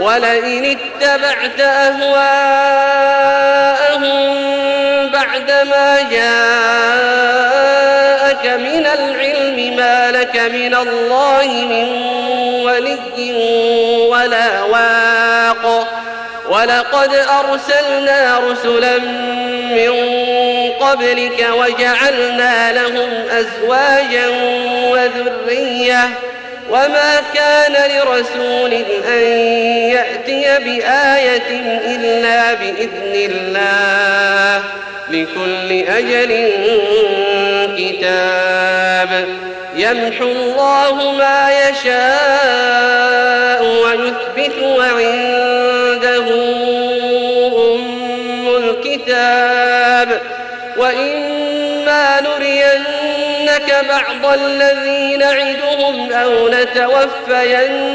ولئن اتبعت أهواءهم بعدما جاءك من العلم ما لك من الله من ولي ولا واق. ولقد أرسلنا رسلا من قبلك وجعلنا لهم أزواجا وذرية. وما كان لرسول أن يأتي بآية إلا بإذن الله لكل أجل كتاب يمحو الله ما يشاء ويثبت وعنده أم الكتاب وإما نرينك بعض الذي نعدهم أو نتوفينك